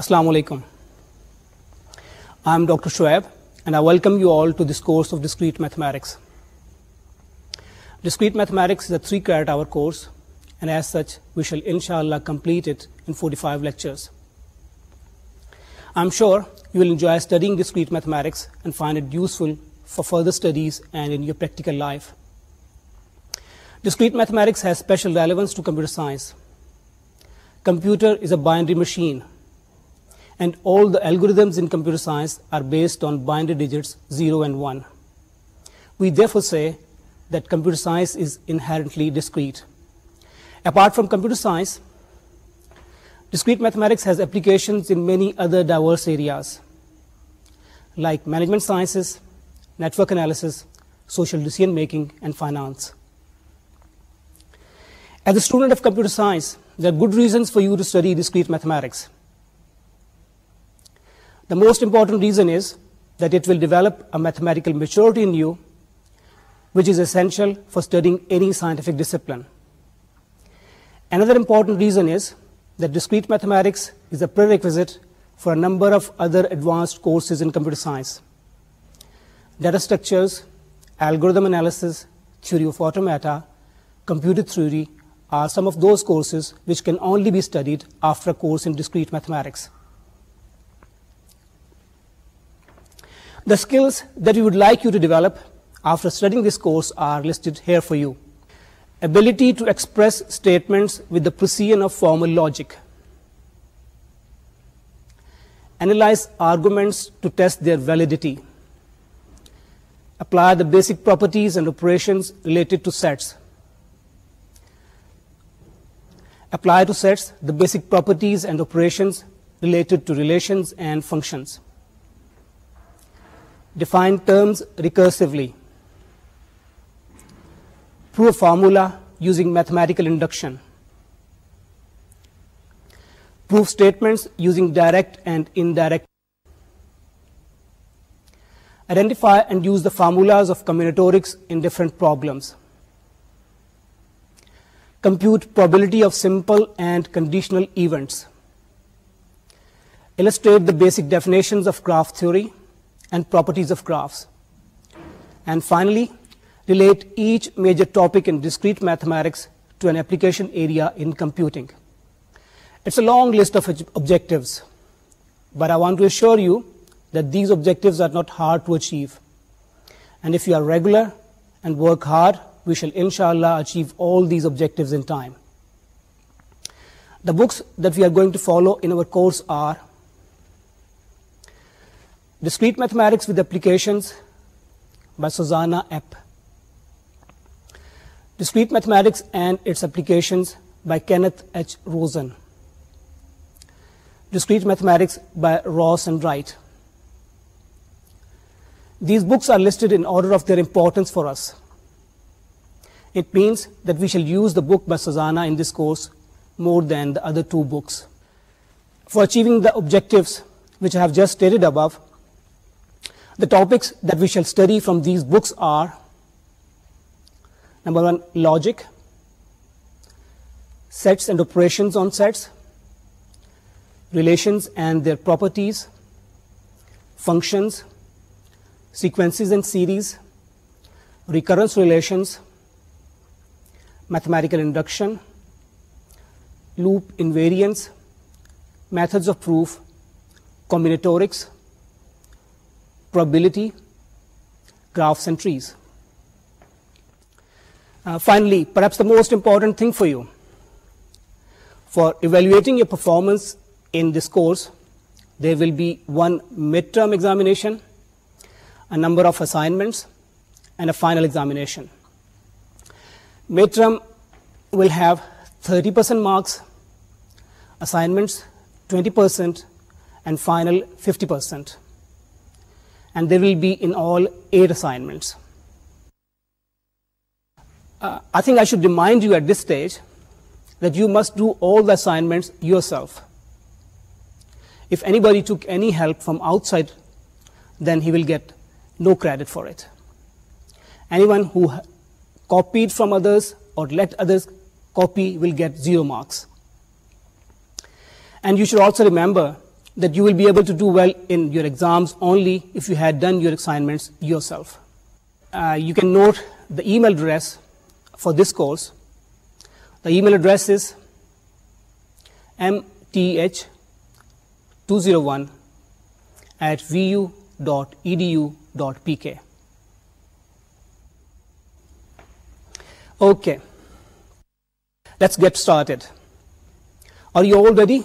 Assalamu alaikum. I am Dr. Shoaib and I welcome you all to this course of Discrete Mathematics. Discrete Mathematics is a 3 credit hour course, and as such we shall inshallah complete it in 45 lectures. I am sure you will enjoy studying discrete mathematics and find it useful for further studies and in your practical life. Discrete mathematics has special relevance to computer science. Computer is a binary machine and all the algorithms in computer science are based on binary digits 0 and 1. We therefore say that computer science is inherently discrete. Apart from computer science, discrete mathematics has applications in many other diverse areas like management sciences, network analysis, social decision making, and finance. As a student of computer science, there are good reasons for you to study discrete mathematics. The most important reason is that it will develop a mathematical maturity in you, which is essential for studying any scientific discipline. Another important reason is that discrete mathematics is a prerequisite for a number of other advanced courses in computer science. Data structures, algorithm analysis, theory of automata, computer theory are some of those courses which can only be studied after a course in discrete mathematics. The skills that we would like you to develop after studying this course are listed here for you. Ability to express statements with the precision of formal logic. Analyze arguments to test their validity. Apply the basic properties and operations related to sets. Apply to sets the basic properties and operations related to relations and functions define terms recursively through a formula using mathematical induction, prove statements using direct and indirect, identify and use the formulas of combinatorics in different problems, compute probability of simple and conditional events, illustrate the basic definitions of graph theory, and properties of graphs. And finally, relate each major topic in discrete mathematics to an application area in computing. It's a long list of objectives, but I want to assure you that these objectives are not hard to achieve. And if you are regular and work hard, we shall inshallah achieve all these objectives in time. The books that we are going to follow in our course are Discrete Mathematics with Applications by Susanna Epp. Discrete Mathematics and Its Applications by Kenneth H. Rosen. Discrete Mathematics by Ross and Wright. These books are listed in order of their importance for us. It means that we shall use the book by Susanna in this course more than the other two books. For achieving the objectives which I have just stated above, the topics that we shall study from these books are, number one, logic, sets and operations on sets, relations and their properties, functions, sequences and series, recurrence relations, mathematical induction, loop invariance, methods of proof, combinatorics, probability, graphs, and trees. Uh, finally, perhaps the most important thing for you, for evaluating your performance in this course, there will be one midterm examination, a number of assignments, and a final examination. Midterm will have 30% marks, assignments 20%, and final 50% and there will be in all 8 assignments. Uh, I think I should remind you at this stage that you must do all the assignments yourself. If anybody took any help from outside, then he will get no credit for it. Anyone who copied from others or let others copy will get 0 marks. And you should also remember that you will be able to do well in your exams only if you had done your assignments yourself. Uh, you can note the email address for this course. The email address is mth201@vu.edu.pk. Okay, let's get started. Are you all ready?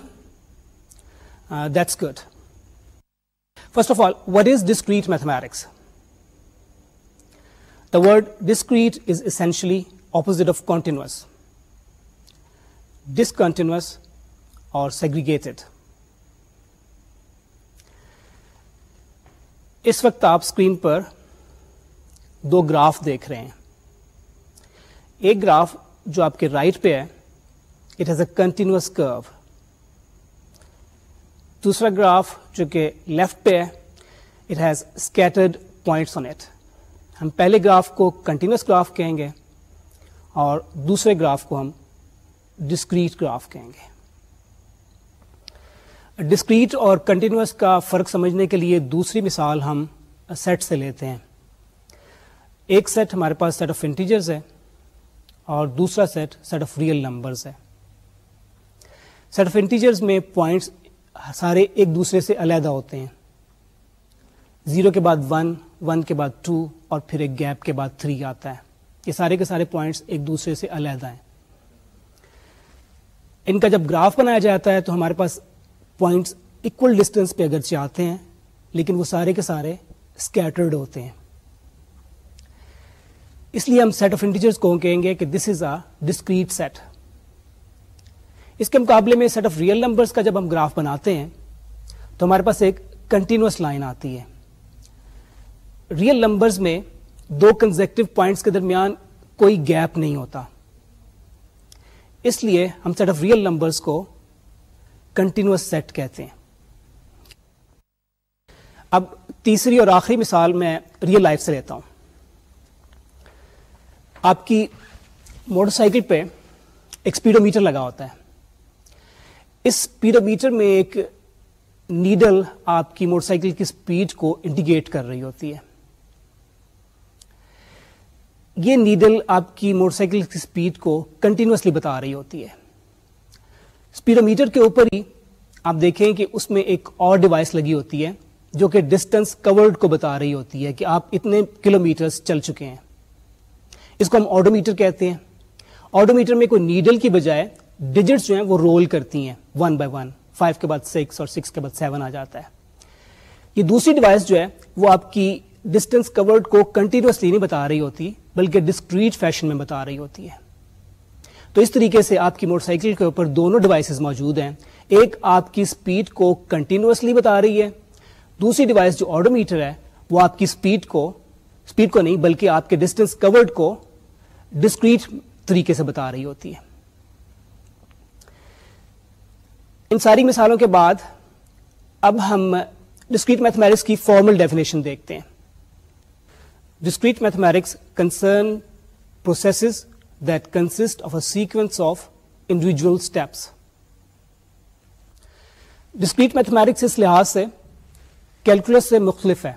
Uh, that's good. First of all what is discrete mathematics the word discrete is essentially opposite of continuous discontinuous اور segregated. اس وقت آپ screen پر دو graph دیکھ رہے ہیں ایک گراف جو آپ کے رائٹ right پہ ہے it has a continuous curve دوسرا گراف جو کہ لیفٹ پہ ہے it has scattered points on it ہم پہلے گراف کو کنٹینیوس گراف کہیں گے اور دوسرے گراف کو ہم ڈسکریٹ گراف کہیں گے ڈسکریٹ اور کنٹینیوس کا فرق سمجھنے کے لیے دوسری مثال ہم سیٹ سے لیتے ہیں ایک سیٹ ہمارے پاس سیٹ آف انٹیجرز ہے اور دوسرا set set of real numbers ہے سیٹ آف انٹیجرز میں پوائنٹس سارے ایک دوسرے سے علیحدہ ہوتے ہیں زیرو کے بعد ون ون کے بعد ٹو اور پھر ایک گیپ کے بعد تھری آتا ہے یہ سارے کے سارے پوائنٹس ایک دوسرے سے علیحدہ ہیں ان کا جب گراف بنایا جاتا ہے تو ہمارے پاس پوائنٹس اکول ڈسٹینس پہ اگرچہ آتے ہیں لیکن وہ سارے کے سارے اسکیٹرڈ ہوتے ہیں اس لیے ہم سیٹ آف انٹیجرس کو کہیں گے کہ this is a discrete set اس کے مقابلے میں سیٹ آف ریئل نمبرس کا جب ہم گراف بناتے ہیں تو ہمارے پاس ایک کنٹینیوس لائن آتی ہے ریئل نمبرز میں دو کنزیکٹو پوائنٹس کے درمیان کوئی گیپ نہیں ہوتا اس لیے ہم سیٹ آف ریئل نمبرس کو کنٹینیوس سیٹ کہتے ہیں اب تیسری اور آخری مثال میں ریئل لائف سے لیتا ہوں آپ کی موٹر سائیکل پہ ایک اسپیڈو میٹر لگا ہوتا ہے اس اسپیڈمیٹر میں ایک نیڈل آپ کی موٹر سائیکل کی اسپیڈ کو انڈیکیٹ کر رہی ہوتی ہے یہ نیڈل آپ کی موٹر سائیکل کی اسپیڈ کو کنٹینیوسلی بتا رہی ہوتی ہے اسپیڈو میٹر کے اوپر ہی آپ دیکھیں کہ اس میں ایک اور ڈیوائس لگی ہوتی ہے جو کہ ڈسٹینس کورڈ کو بتا رہی ہوتی ہے کہ آپ اتنے کلو چل چکے ہیں اس کو ہم آڈومیٹر کہتے ہیں آڈو میٹر میں کوئی نیڈل کی بجائے ڈیجٹس جو ہیں وہ رول کرتی ہیں ون بائی ون فائیو کے بعد سکس اور سکس کے بعد سیون آ جاتا ہے یہ دوسری ڈیوائس جو ہے وہ آپ کی ڈسٹینس کورڈ کو کنٹینیوسلی نہیں بتا رہی ہوتی بلکہ ڈسکریٹ فیشن میں بتا رہی ہوتی ہے تو اس طریقے سے آپ کی موٹر سائیکل کے اوپر دونوں ڈیوائسز موجود ہیں ایک آپ کی اسپیڈ کو کنٹینیوسلی بتا رہی ہے دوسری ڈیوائس جو آڈو میٹر ہے وہ آپ کی اسپیڈ کو اسپیڈ کو نہیں بلکہ آپ کے ڈسٹینس کورڈ کو ڈسکریٹ طریقے سے بتا رہی ہوتی ہے ان ساری مثالوں کے بعد اب ہم ڈسکریٹ میتھمیٹکس کی فارمل ڈیفینیشن دیکھتے ہیں discrete mathematics concern processes that consist of a sequence of individual steps discrete mathematics اس لحاظ سے کیلکولس سے مختلف ہے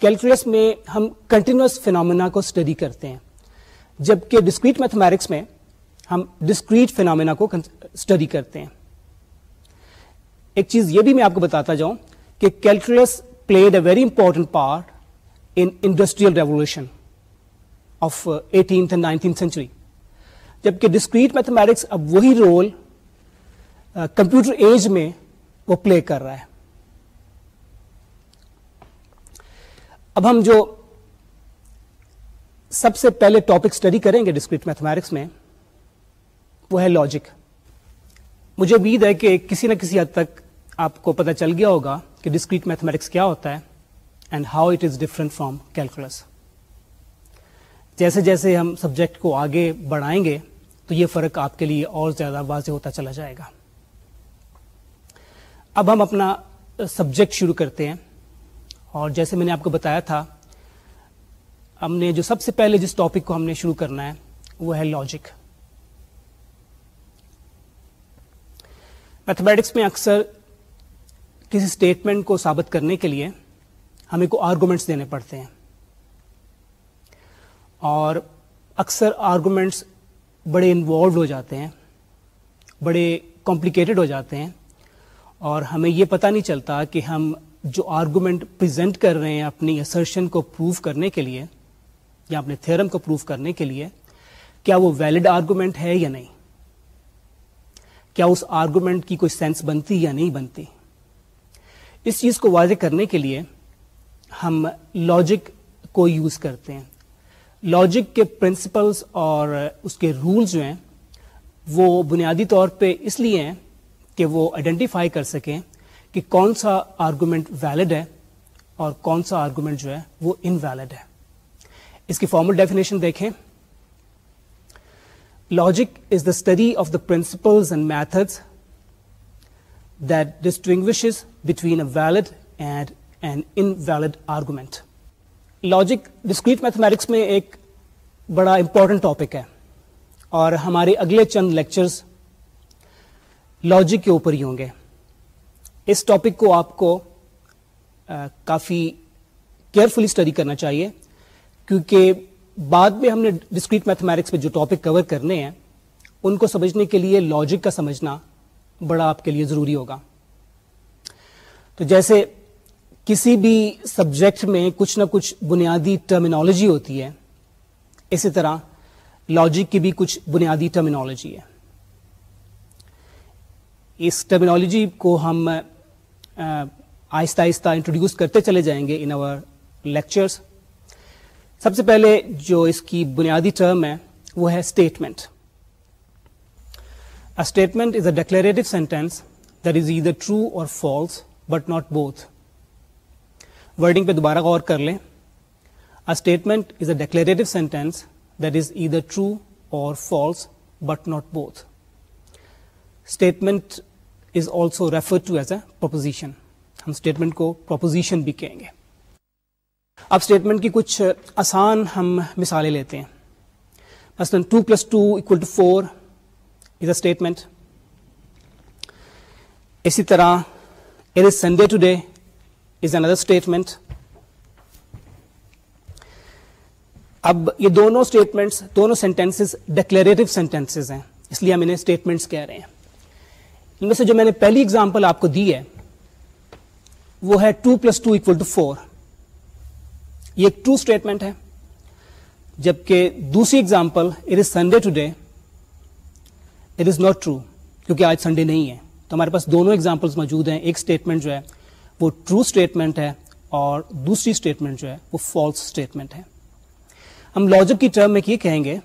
کیلکولس میں ہم کنٹینیوس فینومنا کو اسٹڈی کرتے ہیں جبکہ ڈسکریٹ میتھمیٹکس میں ہم ڈسکریٹ فینامنا کو اسٹڈی کرتے ہیں ایک چیز یہ بھی میں آپ کو بتاتا جاؤں کہ calculus played a very important part industrial revolution of eighteenth and nineteenth century جبکہ ڈسکریٹ میتھمیٹکس اب وہی رول کمپیوٹر ایج میں وہ پلے کر رہا ہے اب ہم جو سب سے پہلے ٹاپک اسٹڈی کریں گے ڈسکریٹ میتھمیٹکس میں وہ ہے لاجک مجھے امید ہے کہ کسی نہ کسی حد تک آپ کو پتا چل گیا ہوگا کہ ڈسکریٹ میتھمیٹکس کیا ہوتا ہے and how it is different from calculus جیسے جیسے ہم سبجیکٹ کو آگے بڑھائیں گے تو یہ فرق آپ کے لیے اور زیادہ واضح ہوتا چلا جائے گا اب ہم اپنا سبجیکٹ شروع کرتے ہیں اور جیسے میں نے آپ کو بتایا تھا ہم نے جو سب سے پہلے جس ٹاپک کو ہم نے شروع کرنا ہے وہ ہے لاجک میتھمیٹکس میں اکثر کسی اسٹیٹمنٹ کو ثابت کرنے کے لیے ہمیں کو آرگومنٹس دینے پڑتے ہیں اور اکثر آرگومنٹس بڑے انوالوڈ ہو جاتے ہیں بڑے کمپلیکیٹڈ ہو جاتے ہیں اور ہمیں یہ پتہ نہیں چلتا کہ ہم جو آرگومنٹ پریزنٹ کر رہے ہیں اپنی اسرشن کو پروو کرنے کے لیے یا اپنے تھیئرم کو پروف کرنے کے لیے کیا وہ ویلڈ آرگومنٹ ہے یا نہیں کیا اس آرگومنٹ کی کوئی سینس بنتی یا نہیں بنتی اس چیز کو واضح کرنے کے لیے ہم لاجک کو یوز کرتے ہیں لاجک کے پرنسپلس اور اس کے رولز جو ہیں وہ بنیادی طور پہ اس لیے ہیں کہ وہ آئیڈینٹیفائی کر سکیں کہ کون سا آرگومنٹ ویلڈ ہے اور کون سا آرگومنٹ جو ہے وہ انویلڈ ہے اس کی فارمل ڈیفینیشن دیکھیں logic is the study of the principles and methods that distinguishes between a valid and an invalid argument logic discrete mathematics میں ایک بڑا امپورٹنٹ ٹاپک ہے اور ہمارے اگلے چند لیکچرس لاجک کے اوپر ہی ہوں گے اس ٹاپک کو آپ کو کافی کیئرفلی اسٹڈی کرنا چاہیے کیونکہ بعد میں ہم نے ڈسکریٹ میتھمیٹکس میں جو ٹاپک کور کرنے ہیں ان کو سمجھنے کے لیے لاجک کا سمجھنا بڑا آپ کے لیے ضروری ہوگا تو جیسے کسی بھی سبجیکٹ میں کچھ نہ کچھ بنیادی ٹرمینالوجی ہوتی ہے اسی طرح لاجک کی بھی کچھ بنیادی ٹرمینالوجی ہے اس ٹرمینالوجی کو ہم آہستہ آہستہ انٹروڈیوس کرتے چلے جائیں گے ان آور لیکچرس سب سے پہلے جو اس کی بنیادی ٹرم ہے وہ ہے statement statement is a declarative sentence that is either true اور false but not both wording پہ دوبارہ غور کر لیں ا statement is a declarative sentence that is either true اور false but not both statement is also refer to as a proposition ہم statement کو proposition بھی کہیں گے اب اسٹیٹمنٹ کی کچھ آسان ہم مثالیں لیتے ہیں مثلاً two plus two equal to four is a statement اسی طرح Sunday today is is another statement اب یہ دونوں اسٹیٹمنٹس دونوں سینٹینسز ڈکلیریٹو سینٹینسز ہیں اس لیے ہم انہیں اسٹیٹمنٹس کہہ رہے ہیں ان میں سے جو میں نے پہلی اگزامپل آپ کو دی ہے وہ ہے two plus two equal to four یہ ایک ٹو اسٹیٹمنٹ ہے جبکہ دوسری example it is Sunday today it is not true کیونکہ آج سنڈے نہیں ہے تو ہمارے پاس دونوں ایگزامپلس موجود ہیں ایک اسٹیٹمنٹ جو ہے وہ ٹرو اسٹیٹمنٹ ہے اور دوسری اسٹیٹمنٹ جو ہے وہ فالس اسٹیٹمنٹ ہے ہم لاجک کی ٹرم میں یہ کہیں گے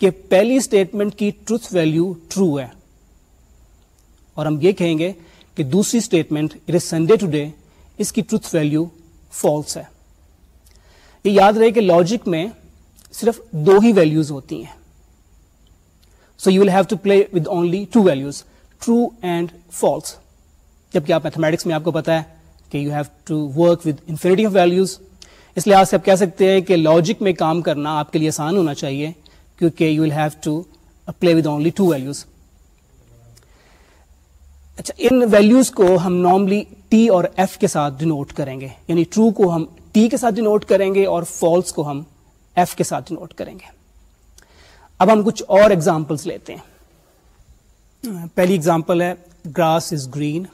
کہ پہلی اسٹیٹمنٹ کی ٹروتھ ویلو ٹرو ہے اور ہم یہ کہیں گے کہ دوسری statement it is Sunday today اس کی ٹروتھ ویلو فالس ہے یہ یاد رہے کہ لاجک میں صرف دو ہی ویلوز ہوتی ہیں so you will have to play with only two values true and false جبکہ آپ میتھمیٹکس میں آپ کو پتا ہے کہ you have to work with infinity of values اس لحاظ سے آپ کہہ سکتے ہیں کہ لاجک میں کام کرنا آپ کے لیے آسان ہونا چاہیے کیونکہ you will have to play with only two values اچھا ان ویلوز کو ہم نارملی ٹی اور ایف کے ساتھ ڈینوٹ کریں گے یعنی ٹرو کو ہم ٹی کے ساتھ ڈینوٹ کریں گے اور فالس کو ہم ایف کے ساتھ ڈینوٹ کریں گے اب ہم کچھ اور ایگزامپلس لیتے ہیں پہلی اگزامپل ہے grass is green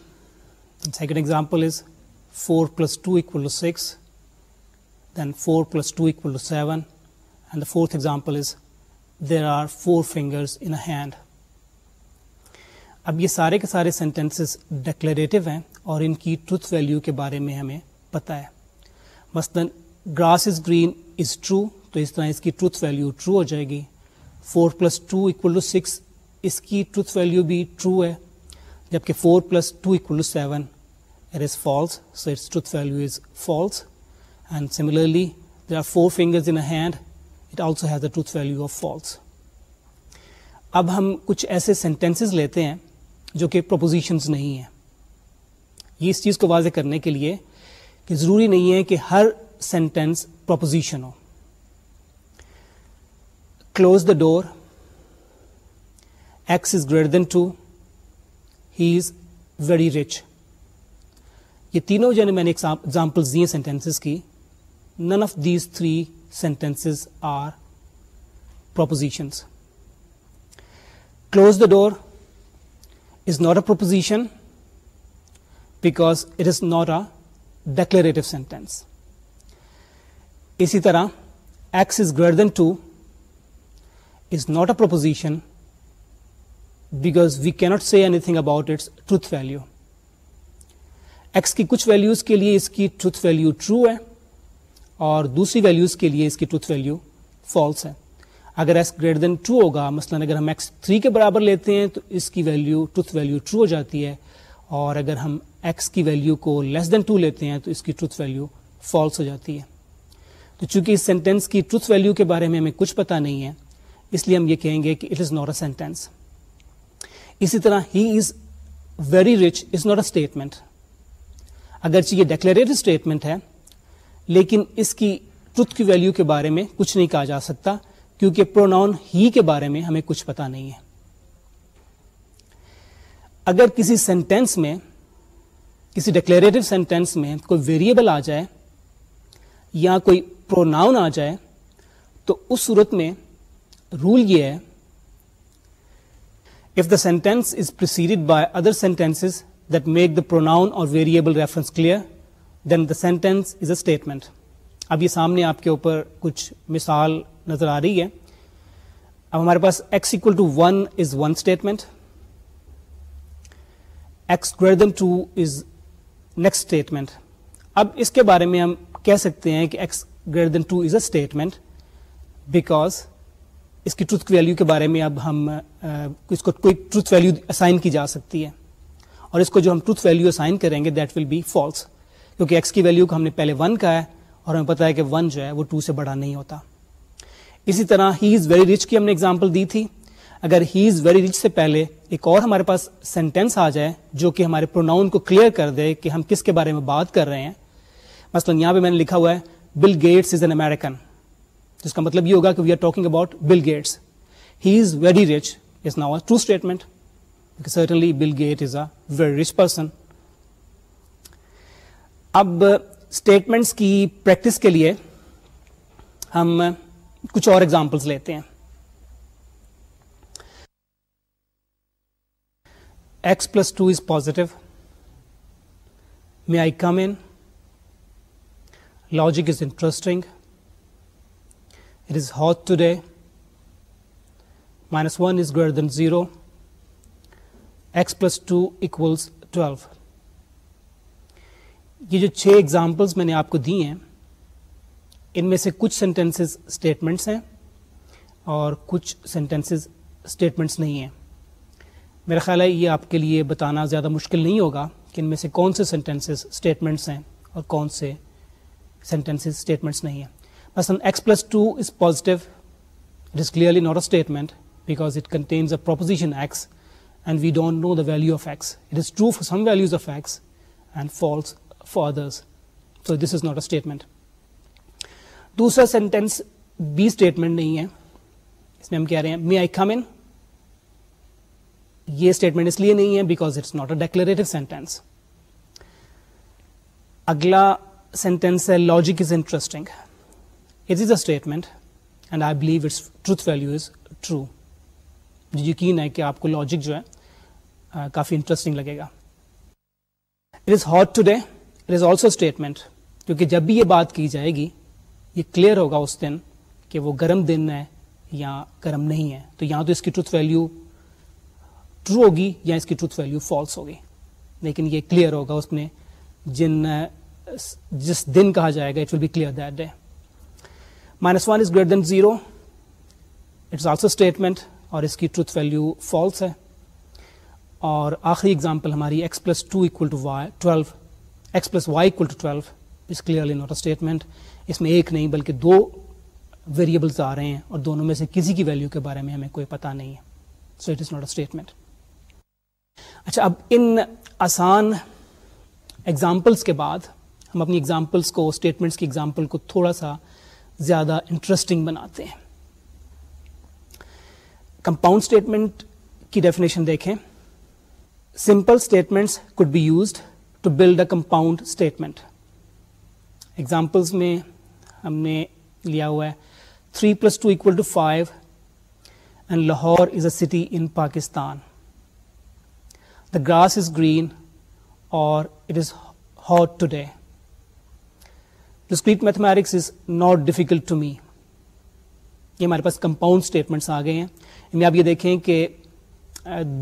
second example is four plus two equal to six then four plus two equal to seven and the fourth example is there are four fingers in a hand اب یہ سارے کے سارے sentences declarative ہیں اور ان کی truth value کے بارے میں ہمیں پتہ ہے مثلاً grass is green is true تو اس طرح اس کی ٹروتھ ویلیو ٹرو ہو جائے گی four plus two equal to six اس کی ٹروتھ ویلیو بھی ٹرو ہے جبکہ four plus two equal to seven it is false so its truth value is false and similarly there are four fingers in a hand it also has a truth value of false اب ہم کچھ ایسے sentences لیتے ہیں جو کہ propositions نہیں ہیں یہ اس چیز کو واضح کرنے کے لیے کہ ضروری نہیں ہے کہ ہر sentence proposition who close the door is greater than two he is very rich یہ تینوں جو میں نے ایگزامپل دیے سینٹینسز کی none of these three sentences are propositions close the door is not a proposition because it is not a declarative sentence اسی طرح x is greater than two is not a proposition because we can't see anything about its truth value x کی کچھ values کے لیے اس کی truth value true ہے اور دوسری ویلوز کے لیے اس کی ٹروتھ ویلو فالس ہے اگر ایس گریٹر دین ٹرو ہوگا مثلاً اگر ہم ایکس تھری کے برابر لیتے ہیں تو اس کی ویلیو ٹروتھ ویلو ٹرو ہو جاتی ہے اور اگر ہم ایکس کی ویلو کو لیس دین ٹو لیتے ہیں تو اس کی ٹروتھ ویلیو فالس ہو جاتی ہے تو چونکہ اس سینٹینس کی ٹروتھ ویلو کے بارے میں ہمیں کچھ پتا نہیں ہے اس لیے ہم یہ کہیں گے کہ it is not a sentence اسی طرح ہی is very rich is not a statement اگرچہ یہ ڈیکلیریٹ اسٹیٹمنٹ ہے لیکن اس کی ٹروتھ کی ویلو کے بارے میں کچھ نہیں کہا جا سکتا کیونکہ پروناؤن ہی کے بارے میں ہمیں کچھ پتا نہیں ہے اگر کسی سینٹینس میں کسی ڈکلیریٹو سینٹینس میں کوئی ویریبل آ جائے یا کوئی پروناؤن آ جائے تو اس صورت میں رول یہ ہے if the sentence is preceded by other sentences that make the pronoun or variable reference clear then the sentence is a statement اب یہ سامنے آپ کے اوپر کچھ مثال نظر آ رہی ہے اب ہمارے پاس x equal to one is one statement x greater than two is next statement اب اس کے بارے میں ہم کہہ سکتے ہیں کہ x greater than two is a statement because اس کی ٹروتھ ویلیو کے بارے میں اب ہم اس کو کوئی ٹروتھ ویلیو اسائن کی جا سکتی ہے اور اس کو جو ہم ٹروتھ ویلیو اسائن کریں گے دیٹ ول بی فالس کیونکہ ایکس کی ویلیو کو ہم نے پہلے ون کہا ہے اور ہمیں پتا ہے کہ ون جو ہے وہ ٹو سے بڑا نہیں ہوتا اسی طرح ہی از ویری رچ کی ہم نے ایگزامپل دی تھی اگر ہی از ویری رچ سے پہلے ایک اور ہمارے پاس سینٹینس آ جائے جو کہ ہمارے پروناؤن کو کلیئر کر دے کہ ہم کس کے بارے میں بات کر رہے ہیں مثلاً یہاں پہ میں نے لکھا ہوا ہے Bill Gates is an American جس کا مطلب یہ ہوگا کہ we are talking about Bill Gates he is very rich is now true statement certainly Bill Gate is a very rich person اب اسٹیٹمنٹس uh, کی پریکٹس کے لیے ہم uh, کچھ اور ایگزامپلس لیتے ہیں positive may I come in logic is interesting it is hot today minus one is greater than zero x plus two equals twelve یہ جو چھ اگزامپلس میں نے آپ کو دی ہیں ان میں سے کچھ سینٹینسز اسٹیٹمنٹس ہیں اور کچھ سینٹینسز اسٹیٹمنٹس نہیں ہیں میرا خیال ہے یہ آپ کے لیے بتانا زیادہ مشکل نہیں ہوگا کہ ان میں سے کون سے سینٹینسز اسٹیٹمنٹس ہیں اور کون سے سینٹینسز اسٹیٹمنٹس نہیں ہیں مثلاً x plus two is is it clearly not a statement because it contains a proposition x and we don't know the value of x it is true for some values of x and false for others so this is not a statement دوسرا sentence be statement نہیں ہے اس میں ہم کہہ رہے ہیں می آئی come ان یہ statement اس لیے نہیں ہے because its not a declarative sentence اگلا سینٹینس ہے logic is interesting it is a statement and I believe its truth value is true یقین ہے کہ آپ کو لاجک جو ہے کافی انٹرسٹنگ لگے گا it is hot today it is also statement کیونکہ جب بھی یہ بات کی جائے گی یہ کلیئر ہوگا اس دن کہ وہ گرم دن ہے یا گرم نہیں ہے تو یہاں تو اس کی ٹروتھ ویلو ٹرو ہوگی یا اس کی ٹروتھ ویلو فالس ہوگی لیکن یہ کلیئر ہوگا اس میں جن جس دن کہا جائے گا it will be clear that day minus one is greater than zero its also statement اور اس کی ٹروتھ ویلو فالس ہے اور آخری اگزامپل ہماری x plus two equal to y twelve x plus y equal to twelve is clearly not a statement اس میں ایک نہیں بلکہ دو ویریبلس آ رہے ہیں اور دونوں میں سے کسی کی ویلو کے بارے میں ہمیں کوئی پتہ نہیں ہے so it is not a statement اچھا اب ان آسان ایگزامپلس کے بعد ہم اپنی ایگزامپلس کو اسٹیٹمنٹس کی ایگزامپل کو تھوڑا سا زیادہ انٹرسٹنگ بناتے ہیں کمپاؤنڈ اسٹیٹمنٹ کی ڈیفینیشن دیکھیں simple statements could be used to build a compound statement examples میں ہم نے لیا ہوا ہے three plus two equal to five and Lahore is a city in Pakistan the grass is green or it is hot to discrete mathematics is not difficult to me یہ ہمارے پاس compound statements آ گئے ہیں میں آپ یہ دیکھیں کہ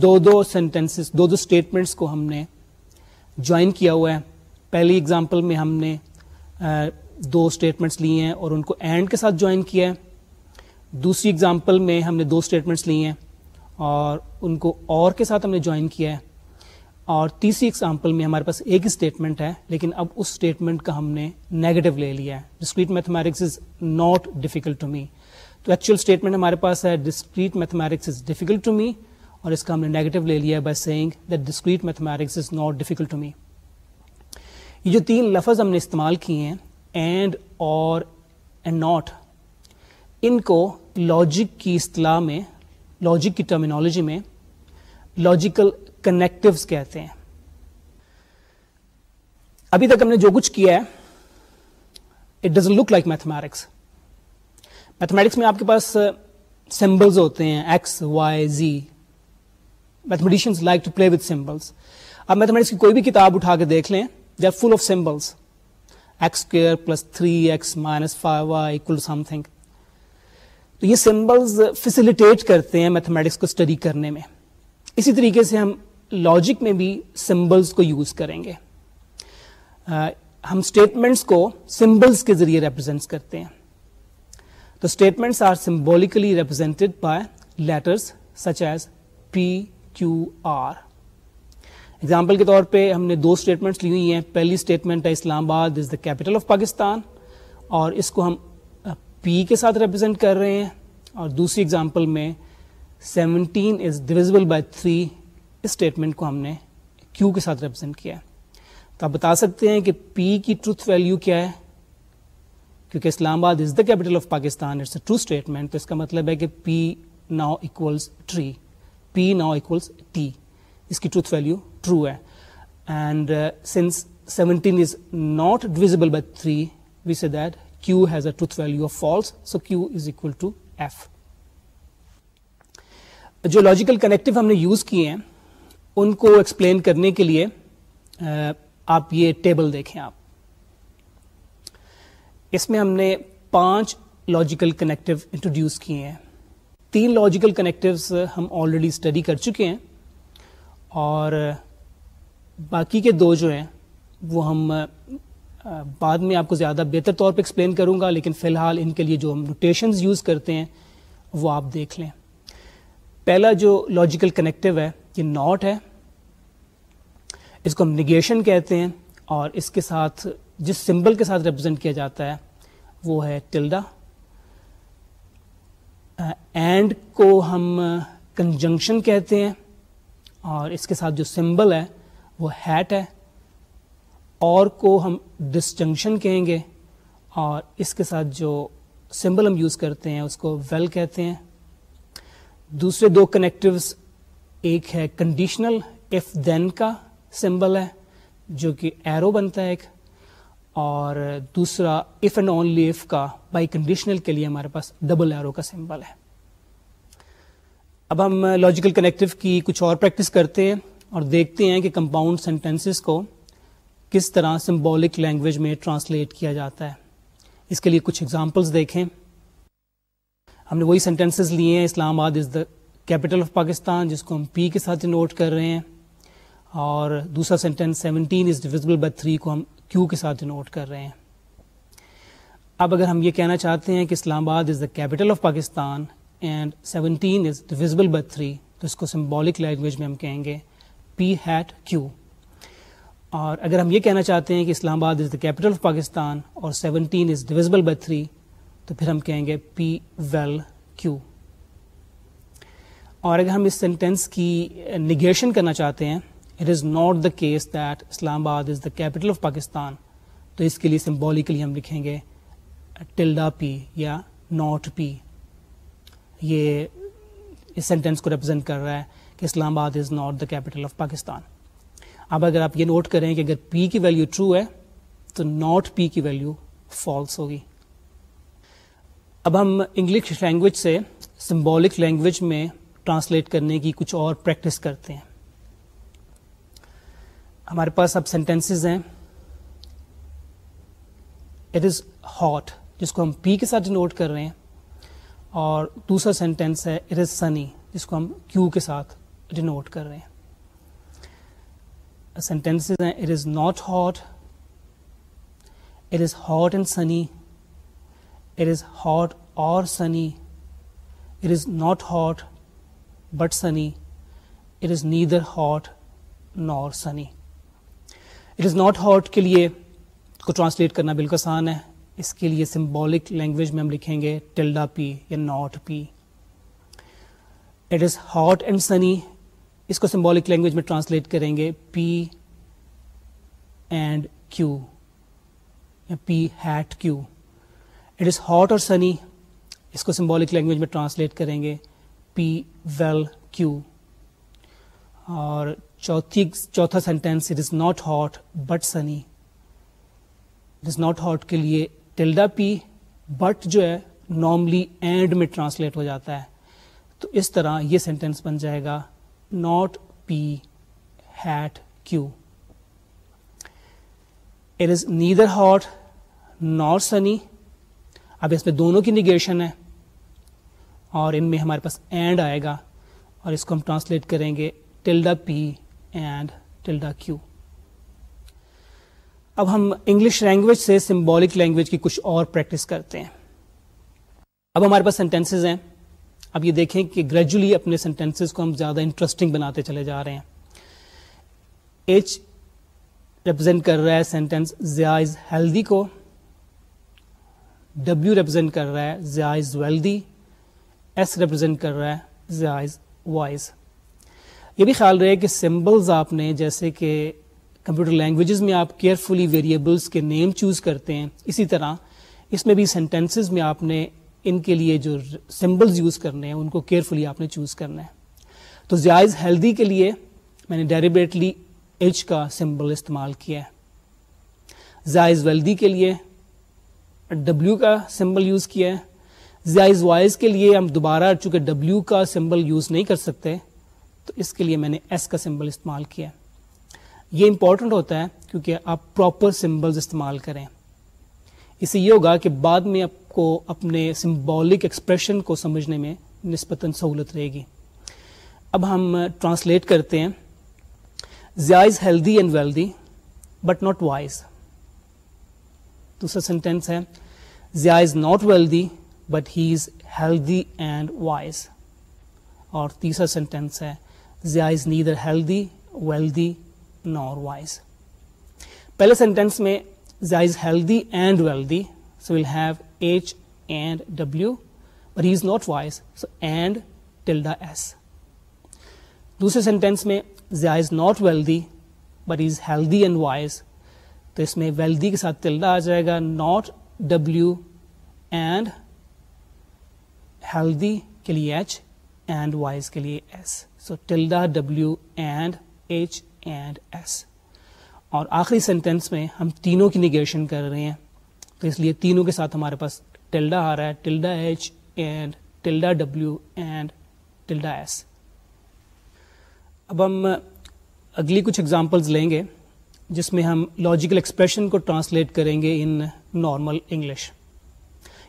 دو دو سینٹینسز دو دو اسٹیٹمنٹس کو ہم نے جوائن کیا ہوا ہے پہلی اگزامپل میں ہم نے دو اسٹیٹمنٹس لیے ہیں اور ان کو اینڈ کے ساتھ جوائن کیا ہے دوسری اگزامپل میں ہم نے دو اسٹیٹمنٹس لیے ہیں اور ان کو اور کے ساتھ ہم نے جوائن کیا ہے اور تیسری ایگزامپل میں ہمارے پاس ایک ہی اسٹیٹمنٹ ہے لیکن اب اس اسٹیٹمنٹ کا ہم نے نیگیٹو لے لیا ہے discrete mathematics is not difficult to me تو ایکچوئل اسٹیٹمنٹ ہمارے پاس ہے discrete mathematics is difficult to me اور اس کا ہم نے نیگیٹو لے لیا ہے by saying that discrete mathematics is not difficult to me یہ جو تین لفظ ہم نے استعمال کیے ہیں اینڈ اور اینڈ ناٹ ان کو لاجک کی اصطلاح میں لاجک کی ٹرمینالوجی میں لاجیکل کنیکٹوز کہتے ہیں ابھی تک ہم نے جو کچھ کیا ہے it does look like mathematics mathematics میں آپ کے پاس سمبلز uh, ہوتے ہیں X Y Z mathematicians like to play with symbols آپ میتھمیٹکس کی کوئی بھی کتاب اٹھا کے دیکھ لیں they are full of symbols x square plus three x minus five y equal something تو یہ سمبلز فیسیلیٹیٹ کرتے ہیں میتھمیٹکس کو اسٹڈی کرنے میں اسی طریقے سے ہم لاجک میں بھی سمبلس کو یوز کریں گے ہم اسٹیٹمنٹس کو سمبلس کے ذریعے ریپرزینٹ کرتے ہیں تو statements are symbolically represented by letters such as p q r example کے طور پہ ہم نے دو اسٹیٹمنٹس لی ہوئی ہیں پہلی اسٹیٹمنٹ ہے Islamabad is the capital of Pakistan اور اس کو ہم پی کے ساتھ ریپرزینٹ کر رہے ہیں اور دوسری ایگزامپل میں seventeen is divisible by three statement کو ہم نے کیو کے ساتھ ریپرزینٹ کیا ہے تو آپ بتا سکتے ہیں کہ پی کی ٹروتھ ویلیو کیا ہے کیونکہ Islamabad is the capital of Pakistan its a true statement تو اس کا مطلب ہے کہ p now equals tree p now equals T اس کی ٹروتھ ویلیو ٹرو ہے and since seventeen is not divisible by three we see that q has a truth value of false so q is equal to F جو logical connective ہم نے use کیے ہیں ان کو explain کرنے کے لیے آپ یہ ٹیبل دیکھیں آپ اس میں ہم نے پانچ لاجیکل کنیکٹو انٹروڈیوس کیے ہیں تین لاجیکل کنیکٹیوس ہم آلریڈی اسٹڈی کر چکے ہیں اور باقی کے دو جو ہیں وہ ہم بعد میں آپ کو زیادہ بہتر طور پہ ایکسپلین کروں گا لیکن فی الحال ان کے لیے جو ہم نوٹیشنز یوز کرتے ہیں وہ آپ دیکھ لیں پہلا جو لاجیکل کنیکٹیو ہے یہ ناٹ ہے اس کو ہم نگیشن کہتے ہیں اور اس کے ساتھ جس سمبل کے ساتھ ریپرزینٹ کیا جاتا ہے وہ ہے ٹلڈا اینڈ uh, کو ہم کنجنکشن کہتے ہیں اور اس کے ساتھ جو سمبل ہے وہ ہیٹ ہے اور کو ہم ڈسجنکشن کہیں گے اور اس کے ساتھ جو سمبل ہم یوز کرتے ہیں اس کو ویل well کہتے ہیں دوسرے دو کنیکٹوس ایک ہے کنڈیشنل ایف دین کا سمبل ہے جو کہ ایرو بنتا ہے ایک اور دوسرا ایف اینڈ اونلی لیف کا بائی کنڈیشنل کے لیے ہمارے پاس ڈبل ایرو کا سمبل ہے اب ہم لاجیکل کنیکٹو کی کچھ اور پریکٹس کرتے ہیں اور دیکھتے ہیں کہ کمپاؤنڈ سینٹینسز کو کس طرح سمبولک لینگویج میں ٹرانسلیٹ کیا جاتا ہے اس کے لیے کچھ ایگزامپلس دیکھیں ہم نے وہی سینٹینسز لیے ہیں Islamabad is the capital of Pakistan جس کو ہم پی کے ساتھ نوٹ کر رہے ہیں اور دوسرا sentence seventeen is divisible by three کو ہم کیو کے ساتھ نوٹ کر رہے ہیں اب اگر ہم یہ کہنا چاہتے ہیں کہ Islamabad is the capital of Pakistan and seventeen is divisible by three تو اس کو سمبولک لینگویج میں ہم کہیں گے پی ہیٹ کیو اور اگر ہم یہ کہنا چاہتے ہیں کہ Islamabad is the capital of Pakistan or seventeen is divisible by three تو پھر ہم کہیں گے پی ویل کیو اور اگر ہم اس سینٹینس کی نگیشن eh, کرنا چاہتے ہیں it is not the case that Islamabad is the capital of Pakistan تو اس کے لیے سمبولیکلی ہم لکھیں گے ٹلڈا پی یا ناٹ پی یہ اس سینٹینس کو ریپرزینٹ کر رہا ہے کہ Islamabad is not the capital of Pakistan اب اگر آپ یہ نوٹ کریں کہ اگر پی کی ویلیو ٹرو ہے تو ناٹ پی کی ویلیو فالس ہوگی اب ہم انگلش لینگویج سے سمبولک لینگویج میں ٹرانسلیٹ کرنے کی کچھ اور پریکٹس کرتے ہیں ہمارے پاس اب سینٹینسز ہیں اٹ از ہاٹ جس کو ہم پی کے ساتھ ڈینوٹ کر رہے ہیں اور دوسرا سینٹینس ہے اٹ از سنی جس کو ہم کیو کے ساتھ ڈینوٹ کر رہے ہیں سینٹینسز ہیں it is not hot it is hot and sunny it is hot or sunny it is not hot but sunny it is neither hot nor sunny it is not hot کے لیے کو translate کرنا بالکل آسان ہے اس کے لیے سمبولک لینگویج میں ہم لکھیں گے ٹلڈا پی یا not p it is hot and sunny اس کو سمبولک لینگویج میں ٹرانسلیٹ کریں گے پی اینڈ کیو یا p hat q it is hot or sunny اس کو سمبولک لینگویج میں ٹرانسلیٹ کریں گے پی ویل کیو اور چوتھی چوتھا sentence it is not hot but sunny it is not hot کے لیے ٹلڈا پی بٹ جو ہے نارملی اینڈ میں ٹرانسلیٹ ہو جاتا ہے تو اس طرح یہ سینٹینس بن جائے گا not p hat q it is neither hot nor sunny اب اس میں دونوں کی نگیشن ہے اور ان میں ہمارے پاس اینڈ آئے گا اور اس کو ہم ٹرانسلیٹ کریں گے tilde P and tilde q اب ہم انگلش لینگویج سے سمبولک لینگویج کی کچھ اور پریکٹس کرتے ہیں اب ہمارے پاس سینٹینسز ہیں اب یہ دیکھیں کہ گریجولی اپنے سینٹینسز کو ہم زیادہ انٹرسٹنگ بناتے چلے جا رہے ہیں ایچ ریپرزینٹ کر رہا ہے سینٹینس زیا از ہیلدی کو ڈبلو ریپرزینٹ کر رہا ہے زیا از ویلدی ایس ریپرزینٹ کر رہا ہے زائز وائز یہ بھی خیال رہے کہ سمبلز آپ نے جیسے کہ کمپیوٹر لینگویجز میں آپ کیئرفلی ویریبلس کے نیم چوز کرتے ہیں اسی طرح اس میں بھی سینٹینسز میں آپ نے ان کے لیے جو سمبلز یوز کرنے ہیں ان کو کیئرفلی آپ نے چوز کرنا ہے تو زائز ہیلدی کے لیے میں نے ڈائریبیٹلی ایچ کا سمبل استعمال کیا ہے زائز ویلدی کے لیے ڈبلیو کا سمبل یوز کیا ہے زائز وائز کے لیے ہم دوبارہ چونکہ ڈبلیو کا سمبل یوز نہیں کر سکتے تو اس کے لیے میں نے ایس کا سمبل استعمال کیا یہ امپورٹنٹ ہوتا ہے کیونکہ آپ پراپر سمبلز استعمال کریں اس سے یہ ہوگا کہ بعد میں آپ کو اپنے سمبولک ایکسپریشن کو سمجھنے میں نسبتاً سہولت رہے گی اب ہم ٹرانسلیٹ کرتے ہیں Zia's healthy and wealthy but not wise دوسرا سینٹینس ہے Zia is not wealthy but he is healthy and wise اور تیسرا سینٹینس ہے Zia is neither healthy wealthy nor wise پہلے سینٹینس میں Zia is healthy and wealthy so we'll have H and W but he is not wise so and tilde S دوسرے sentence میں Zia is not wealthy but is healthy and wise تو اس میں wealthy کے ساتھ tilde آ جائے گا ناٹ ڈبلو اینڈ ہیلدی کے لیے ایچ اینڈ وائز کے لیے S so tilde W and H and S اور آخری سینٹینس میں ہم تینوں کی نگیشن کر رہے ہیں تو اس لیے تینوں کے ساتھ ہمارے پاس ٹلڈا آ رہا ہے tilde H and tilde W and tilde S اب ہم اگلی کچھ اگزامپلز لیں گے جس میں ہم لاجیکل ایکسپریشن کو ٹرانسلیٹ کریں گے ان نارمل انگلش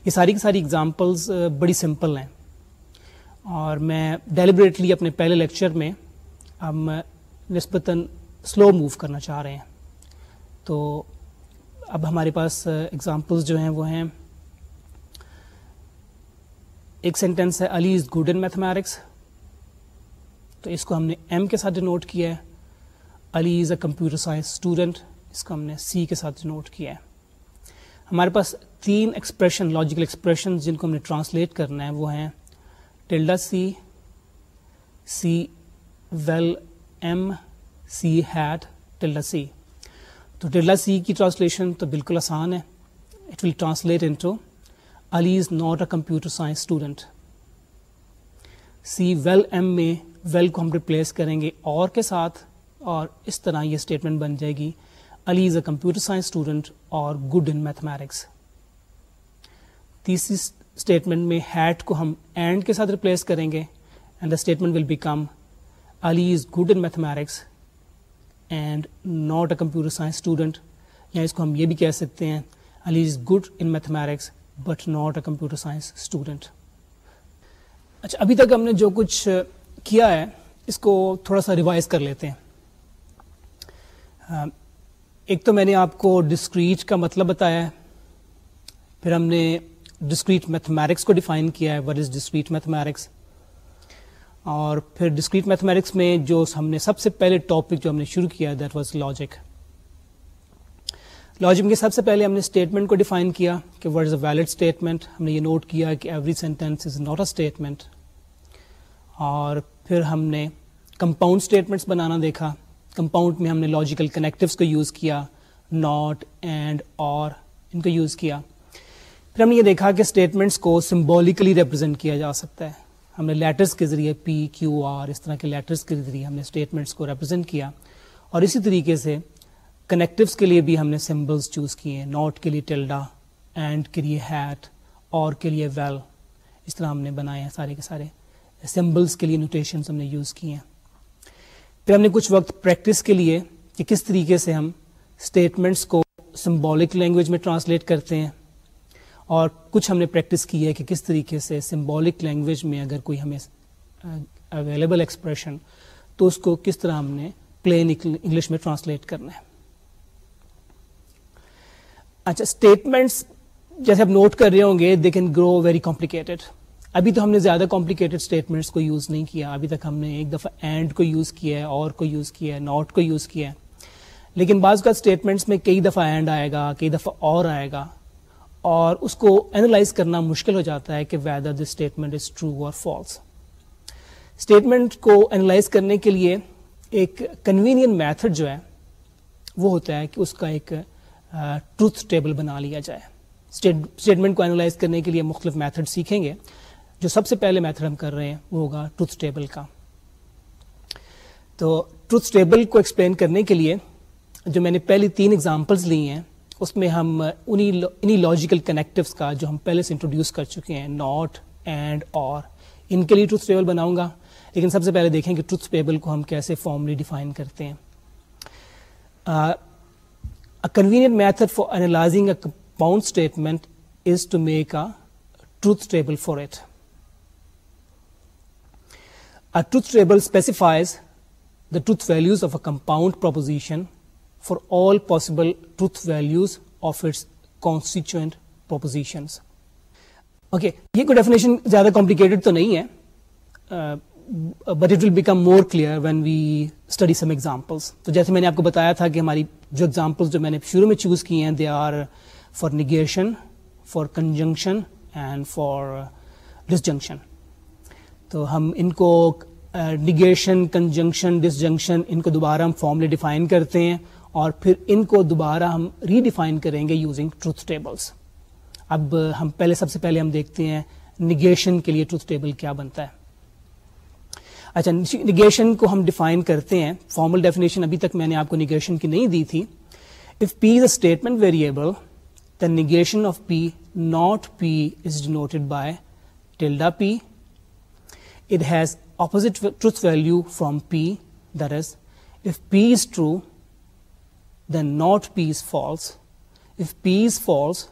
یہ ساری کی ساری اگزامپلز بڑی سمپل ہیں اور میں ڈیلیبریٹلی اپنے پہلے لیکچر میں ہم نسبتاً سلو موو کرنا چاہ رہے ہیں تو اب ہمارے پاس ایگزامپلز جو ہیں وہ ہیں ایک سینٹینس ہے Ali is good in mathematics تو اس کو ہم نے ایم کے ساتھ نوٹ کیا ہے Ali is a computer science student اس کو ہم نے سی کے ساتھ نوٹ کیا ہے ہمارے پاس تین ایکسپریشن لاجیکل ایکسپریشن جن کو ہم نے ٹرانسلیٹ کرنا ہے وہ ہیں tilde C C vel M C hat tilde C تو ٹلڈا سی کی ٹرانسلیشن تو بالکل آسان ہے it will translate into Ali is not a computer science student C vel M میں ویل کو ہم ریپلیس کریں گے اور کے ساتھ اور اس طرح یہ اسٹیٹمنٹ بن جائے گی Ali is a computer science student اور گڈ ان میتھمیٹکس تیسری اسٹیٹمنٹ میں ہیٹ کو ہم اینڈ کے ساتھ ریپلیس کریں گے and the statement will become Ali is good in mathematics and not a computer science student یا اس کو ہم یہ بھی کہہ سکتے ہیں Ali is good in mathematics but not a computer science student اچھا ابھی تک ہم نے جو کچھ کیا ہے اس کو تھوڑا سا ریوائز کر لیتے ہیں ایک تو میں نے آپ کو ڈسکریٹ کا مطلب بتایا ہے پھر ہم نے ڈسکریٹ میتھمیٹکس کو ڈیفائن کیا ہے وٹ از ڈسکریٹ میتھمیٹکس اور پھر ڈسکریٹ میتھمیٹکس میں جو ہم نے سب سے پہلے ٹاپک جو ہم نے شروع کیا دیٹ واز لاجک لاجک میں سب سے پہلے ہم نے اسٹیٹمنٹ کو ڈیفائن کیا کہ what is a valid statement ہم نے یہ نوٹ کیا کہ every sentence is not a statement اور پھر ہم نے کمپاؤنڈ اسٹیٹمنٹس بنانا دیکھا کمپاؤنڈ میں ہم نے لاجیکل کنیکٹوس کو یوز کیا ناٹ اینڈ اور ان کو یوز کیا پھر ہم نے یہ دیکھا کہ اسٹیٹمنٹس کو سمبولیکلی ریپرزینٹ کیا جا سکتا ہے ہم نے لیٹرس کے ذریعے پی کیو آر اس طرح کے لیٹرس کے ذریعے ہم نے اسٹیٹمنٹس کو ریپرزینٹ کیا اور اسی طریقے سے کنیکٹوس کے لیے بھی ہم نے سمبلس چوز کیے ناٹ کے لیے ٹلڈا اینڈ کے لیے ہیٹ اور کے لیے ویل اس طرح ہم نے بنائے ہیں سارے کے سارے سمبلس کے لیے نوٹیشنس ہم نے یوز کیے ہیں پھر ہم نے کچھ وقت پریکٹس کے لیے کہ کس طریقے سے ہم اسٹیٹمنٹس کو سمبولک لینگویج میں ٹرانسلیٹ کرتے ہیں اور کچھ ہم نے پریکٹس کی ہے کہ کس طریقے سے سمبولک لینگویج میں اگر کوئی ہمیں اویلیبل ایکسپریشن تو اس کو کس طرح ہم نے پلین انگلش میں ٹرانسلیٹ کرنا ہے اچھا اسٹیٹمنٹس جیسے آپ نوٹ کر رہے ہوں گے they can grow very complicated ابھی تو ہم نے زیادہ کمپلیکیٹڈ اسٹیٹمنٹس کو یوز نہیں کیا ابھی تک ہم نے ایک دفعہ اینڈ کو یوز کیا ہے اور کو یوز کیا ہے ناٹ کو یوز کیا ہے لیکن بعض کا اسٹیٹمنٹس میں کئی دفعہ اینڈ آئے گا کئی دفعہ اور آئے گا اور اس کو اینالائز کرنا مشکل ہو جاتا ہے کہ whether this statement is true or false statement کو اینالائز کرنے کے لیے ایک کنوینئنٹ میتھڈ جو ہے وہ ہوتا ہے کہ اس کا ایک ٹروتھ ٹیبل بنا لیا جائے اسٹیٹمنٹ کو اینالائز کرنے کے لیے مختلف میتھڈ سیکھیں گے جو سب سے پہلے میتھڈ ہم کر رہے ہیں وہ ہوگا ٹروتھ ٹیبل کا تو ٹروتھ ٹیبل کو ایکسپلین کرنے کے لیے جو میں نے پہلی تین ایگزامپلز لی ہیں اس میں ہم انہیں انہیں لاجیکل کنیکٹوس کا جو ہم پہلے سے انٹروڈیوس کر چکے ہیں ناٹ اینڈ اور ان کے لیے ٹروتھ ٹیبل بناؤں گا لیکن سب سے پہلے دیکھیں کہ ٹروتھ ٹیبل کو ہم کیسے فارملی ڈیفائن کرتے ہیں convenient method for analysing a compound statement is to make a truth table for it truth ٹریبلفائز the truth values of a compound proposition for all possible truth values of its constituent پر نہیں ہے but it will become more clear when we study some examples تو جیسے میں نے آپ کو بتایا تھا کہ ہماری جو ایگزامپل جو میں نے شروع میں چوز کی ہیں they are for negation for conjunction and for disjunction تو ہم ان کو نگیشن کنجنکشن ڈسجنکشن ان کو دوبارہ ہم فارملی ڈیفائن کرتے ہیں اور پھر ان کو دوبارہ ہم ریڈیفائن کریں گے یوزنگ ٹروتھ ٹیبلس اب ہم پہلے سب سے پہلے ہم دیکھتے ہیں نگیشن کے لیے ٹروتھ ٹیبل کیا بنتا ہے اچھا نگیشن کو ہم ڈیفائن کرتے ہیں فارمل ڈیفینیشن ابھی تک میں نے آپ کو نگیشن کی نہیں دی تھی if P is a statement variable the negation of P not P is denoted by tilde P it has from P, from P if if P is true then not is false If P is false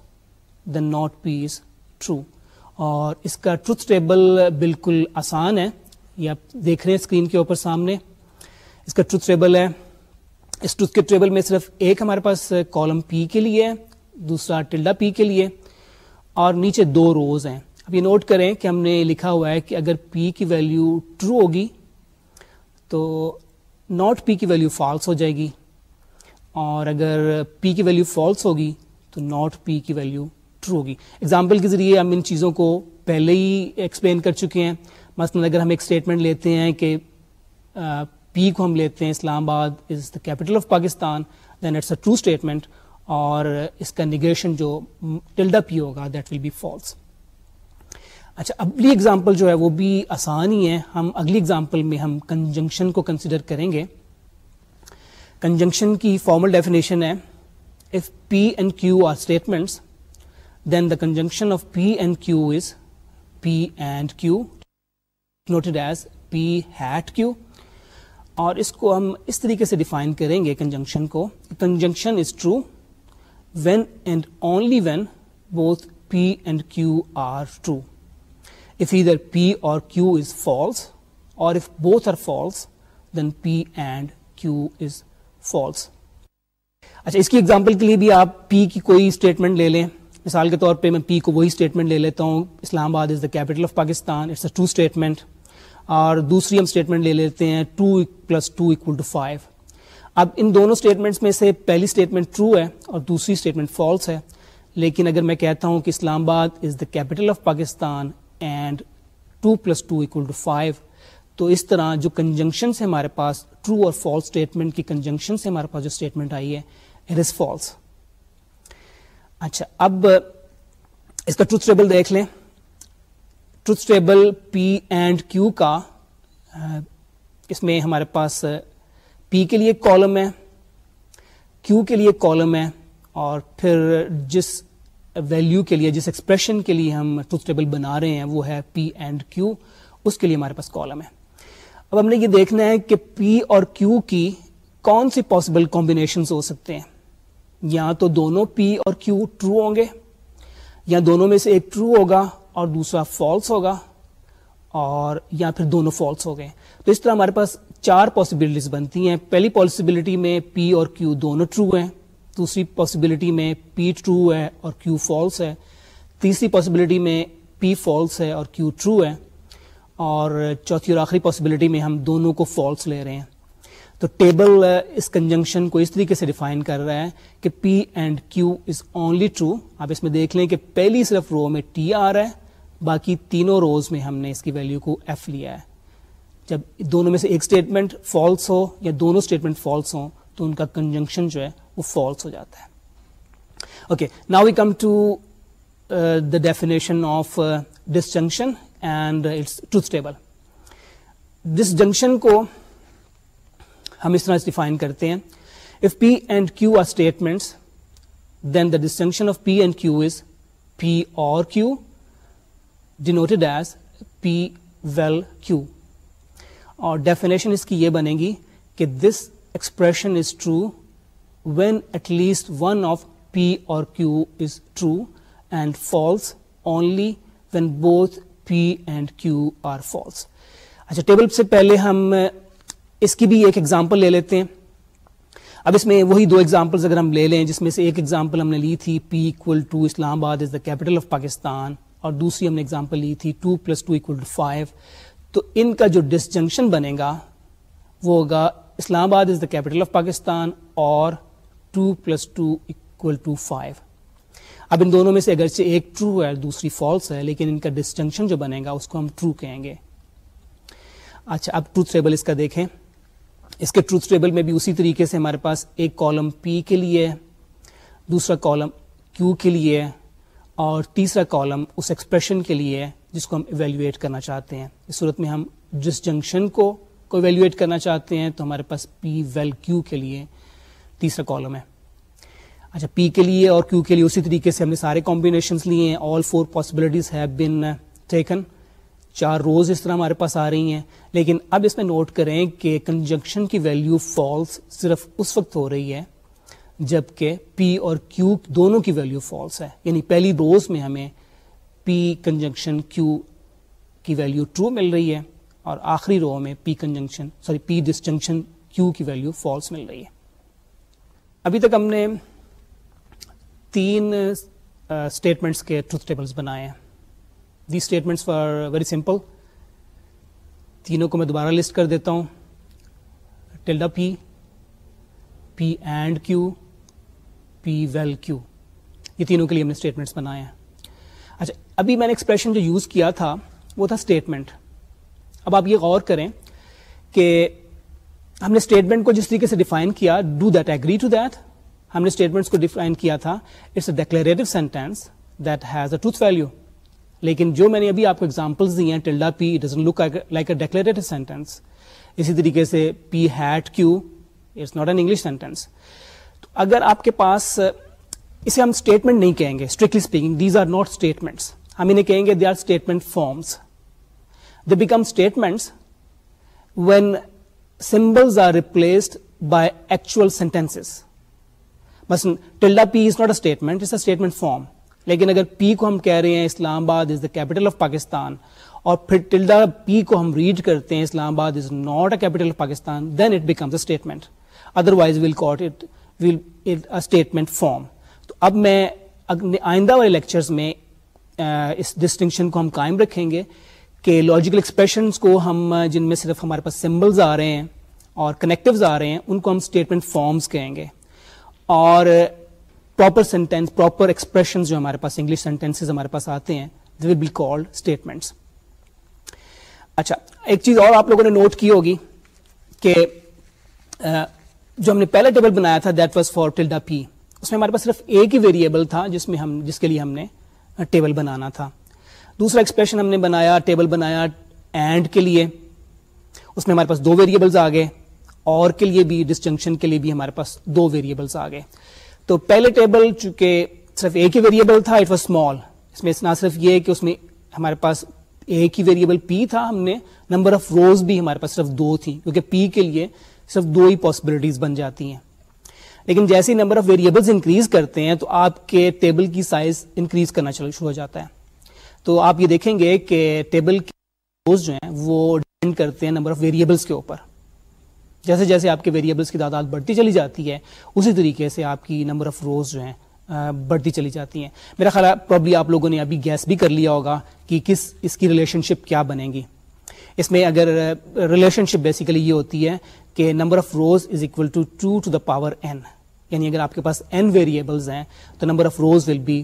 then not P is true اور اس کا truth table بالکل آسان ہے یہ آپ دیکھ رہے ہیں اسکرین کے اوپر سامنے اس کا ٹروتھ ٹیبل ہے اس ٹروتھ کے ٹیبل میں صرف ایک ہمارے پاس کالم پی کے لیے دوسرا ٹلڈا پی کے لیے اور نیچے دو روز ہیں اب یہ نوٹ کریں کہ ہم نے لکھا ہوا ہے کہ اگر پی کی ویلیو ٹرو ہوگی تو ناٹ پی کی ویلیو فالس ہو جائے گی اور اگر پی کی ویلیو فالس ہوگی تو ناٹ پی کی ویلیو ٹرو ہوگی اگزامپل کے ذریعے ہم ان چیزوں کو پہلے ہی ایکسپلین کر چکے ہیں مثلاً اگر ہم ایک اسٹیٹمنٹ لیتے ہیں کہ پی کو ہم لیتے ہیں Islamabad is the capital of Pakistan then it's a true statement اور اس کا نگریشن جو ٹلڈا پی ہوگا دیٹ ول بی فالس اچھا اگلی اگزامپل جو ہے وہ بھی آسان ہی ہے ہم اگلی اگزامپل میں ہم کنجنکشن کو کنسیڈر کریں گے کنجنکشن کی فارمل ڈیفینیشن ہے if P and Q are statements then the conjunction of P and Q is P and Q noted as P hat Q اور اس کو ہم اس طریقے سے ڈیفائن کریں گے کنجنکشن کو conjunction is true when and only when both P and Q are true if either P or Q is false or if both are false then P and Q is false اچھا اس کی example کے لیے بھی آپ پی کی کوئی statement لے لیں مثال کے طور پہ میں پی کو وہی اسٹیٹمنٹ لے لیتا ہوں Islamabad is the capital of Pakistan it's a true statement اور دوسری ہم اسٹیٹمنٹ لے لیتے ہیں two plus two equal to five اب ان دونوں اسٹیٹمنٹس میں سے پہلی اسٹیٹمنٹ ٹرو ہے اور دوسری اسٹیٹمنٹ فالس ہے لیکن اگر میں کہتا ہوں کہ Islamabad is the capital of Pakistan and two plus two equal to five تو اس طرح جو کنجنکشن سے ہمارے پاس ٹرو اور فالس اسٹیٹمنٹ کی کنجنکشن سے ہمارے پاس جو اسٹیٹمنٹ آئی ہے اٹ از فالس اچھا اب اس کا ٹروتھ ٹیبل دیکھ لیں truth table P and Q کا اس میں ہمارے پاس پی کے لیے کالم ہے کیو کے لیے کالم ہے اور پھر جس ویلو کے لیے جس ایکسپریشن کے لیے ہم ٹروتھ ٹیبل بنا رہے ہیں وہ ہے پی اینڈ کیو اس کے لیے ہمارے پاس کالم ہے اب ہم نے یہ دیکھنا ہے کہ پی اور کیو کی کون سی پاسبل کمبینیشن ہو سکتے ہیں یا تو دونوں پی اور کیو ٹرو ہوں گے یا دونوں میں سے ایک ٹرو ہوگا اور دوسرا فالس ہوگا اور یا پھر دونوں فالس ہو گئے تو اس طرح ہمارے پاس چار پاسبلٹیز بنتی ہیں پہلی پاسبلٹی میں پی اور کیو دونوں ٹرو ہیں دوسری پاسبلٹی میں پی ٹرو ہے اور کیو فالس ہے تیسری پاسبلٹی میں پی فالس ہے اور کیو ٹرو ہے اور چوتھی اور آخری پاسبلٹی میں ہم دونوں کو فالس لے رہے ہیں تو ٹیبل uh, اس کنجنکشن کو اس طریقے سے ڈیفائن کر رہا ہے کہ P and Q is only true آپ اس میں دیکھ لیں کہ پہلی صرف رو میں ٹی آ رہا ہے باقی تینوں روز میں ہم نے اس کی ویلیو کو ایف لیا ہے جب دونوں میں سے ایک اسٹیٹمنٹ فالس ہو یا دونوں اسٹیٹمنٹ فالس ہوں تو ان کا کنجنکشن جو ہے وہ فالس ہو جاتا ہے okay now we come to the definition of disjunction and its truth table disjunction کو ہم اس طرح ڈیفائن کرتے ہیں if P and Q are statements then the disjunction of P and Q is P or Q denoted as P vel Q اور definition اس کی یہ بنے گی کہ this expression is true when at least one of P or Q is true and false only when both P and Q are false اچھا table سے پہلے ہم اس کی بھی ایک ایگزامپل لے لیتے ہیں اب اس میں وہی دو ایگزامپل اگر ہم لے لیں جس میں سے ایک ایگزامپل ہم نے لی تھی پی equal to Islamabad is the capital of Pakistan اور دوسری ہم نے ایگزامپل لی تھی two plus two equal to five تو ان کا جو ڈسجنکشن بنے گا وہ ہوگا Islamabad is the capital of Pakistan اور two plus two equal to five اب ان دونوں میں سے اگر سے ایک ٹرو ہے دوسری فالس ہے لیکن ان کا ڈسٹنکشن جو بنے گا اس کو ہم ٹرو کہیں گے اچھا اب ٹروتھ ٹیبل اس کا دیکھیں اس کے ٹروتھ ٹیبل میں بھی اسی طریقے سے ہمارے پاس ایک کالم پی کے لیے دوسرا کالم کیو کے لیے اور تیسرا کالم اس ایکسپریشن کے لیے جس کو ہم ایویلویٹ کرنا چاہتے ہیں اس صورت میں ہم جس جنکشن کو ایویلویٹ کرنا چاہتے ہیں تو ہمارے پاس پی ویل کیو کے لیے تیسرا کالم ہے اچھا پی کے لیے اور کیو کے لیے اسی طریقے سے ہم نے سارے کمبینیشنس لیے ہیں all four possibilities have been taken چار روز اس طرح ہمارے پاس آ رہی ہیں لیکن اب اس میں نوٹ کریں کہ کنجنکشن کی ویلیو فالس صرف اس وقت ہو رہی ہے جبکہ پی اور کیو دونوں کی ویلیو فالس ہے یعنی پہلی روز میں ہمیں پی کنجنکشن کیو کی ویلیو ٹرو مل رہی ہے اور آخری رو میں P conjunction sorry P disjunction Q کی ویلیو فالس مل رہی ہے ابھی تک ہم نے تین اسٹیٹمنٹس کے ٹروتھ ٹیبلس بنائے ہیں the statements for very simple تینوں کو میں دوبارہ لسٹ کر دیتا ہوں tilde P P and Q P vel Q یہ تینوں کے لیے ہم نے اسٹیٹمنٹس بنائے ہیں اچھا ابھی میں نے ایکسپریشن جو یوز کیا تھا وہ تھا اسٹیٹمنٹ اب آپ یہ غور کریں کہ ہم نے اسٹیٹمنٹ کو جس طریقے سے ڈیفائن کیا do that agree to that ہم نے اسٹیٹمنٹس کو ڈیفائن کیا تھا it's a declarative sentence that has a tooth value لیکن جو میں نے ابھی آپ کو ایگزامپلس دی ہیں tilde P pet look like a declarative sentence اسی طریقے سے P hat Q it's not an English sentence اگر آپ کے پاس uh, اسے ہم اسٹیٹمنٹ نہیں کہیں گے strictly speaking these are not statements ہم انہیں کہیں گے they are statement forms they become statements when symbolised by actual sentence بس tilde P is not a form لیکن اگر پی کو ہم کہہ رہے ہیں Islamabad is the of Pakistan اور پھر ٹلڈا پی کو ہم ریڈ کرتے ہیں Islamabad is not a capital of Pakistan then it a statement otherwise will call it will statement form تو اب میں آئندہ والے لیکچرز میں uh, اس ڈسٹنکشن کو ہم قائم رکھیں گے کہ لاجیکل ایکسپریشنس کو ہم جن میں صرف ہمارے پاس سمبلز آ رہے ہیں اور کنیکٹوز آ رہے ہیں ان کو ہم اسٹیٹمنٹ فارمس کہیں گے اور پراپر سینٹینس پراپر ایکسپریشن جو ہمارے پاس انگلش سینٹینسز ہمارے پاس آتے ہیں دے ول بی اسٹیٹمنٹس اچھا ایک چیز اور آپ لوگوں نے نوٹ کی ہوگی کہ جو ہم نے پہلا ٹیبل بنایا تھا that was for tilde P اس میں ہمارے پاس صرف ایک ہی ویریبل تھا جس میں ہم جس کے لیے ہم نے ٹیبل بنانا تھا دوسرا ایکسپریشن ہم نے بنایا ٹیبل بنایا اینڈ کے لیے اس میں ہمارے پاس دو ویریبلس آ گئے اور کے لیے بھی ڈسٹنکشن کے لیے بھی ہمارے پاس دو ویریبلس آ گئے تو پہلے ٹیبل چونکہ صرف ایک ہی ویریبل تھا اٹ واز اسمال اس میں نہ صرف یہ کہ اس میں ہمارے پاس ایک ہی ویریبل پی تھا ہم نے نمبر آف روز بھی ہمارے پاس صرف دو تھی کیونکہ پی کے لیے صرف دو ہی پاسبلٹیز بن جاتی ہیں لیکن جیسے ہی نمبر آف ویریبلس انکریز کرتے ہیں تو آپ کے ٹیبل کی سائز انکریز کرنا شروع ہو جاتا ہے تو آپ یہ دیکھیں گے کہ ٹیبل روز جو ہیں وہ ڈپینڈ کرتے ہیں نمبر آف ویریبلس کے اوپر جیسے جیسے آپ کے ویریبلس کی تعداد بڑھتی چلی جاتی ہے اسی طریقے سے آپ کی نمبر آف روز جو ہیں بڑھتی چلی جاتی ہیں میرا خیال پرابلی آپ لوگوں نے ابھی گیس بھی کر لیا ہوگا کہ کس اس کی ریلیشن شپ کیا بنے گی اس میں اگر ریلیشن شپ بیسیکلی یہ ہوتی ہے کہ number of rows is equal to two to the power n یعنی اگر آپ کے پاس این ویریبلز ہیں تو number of rows will be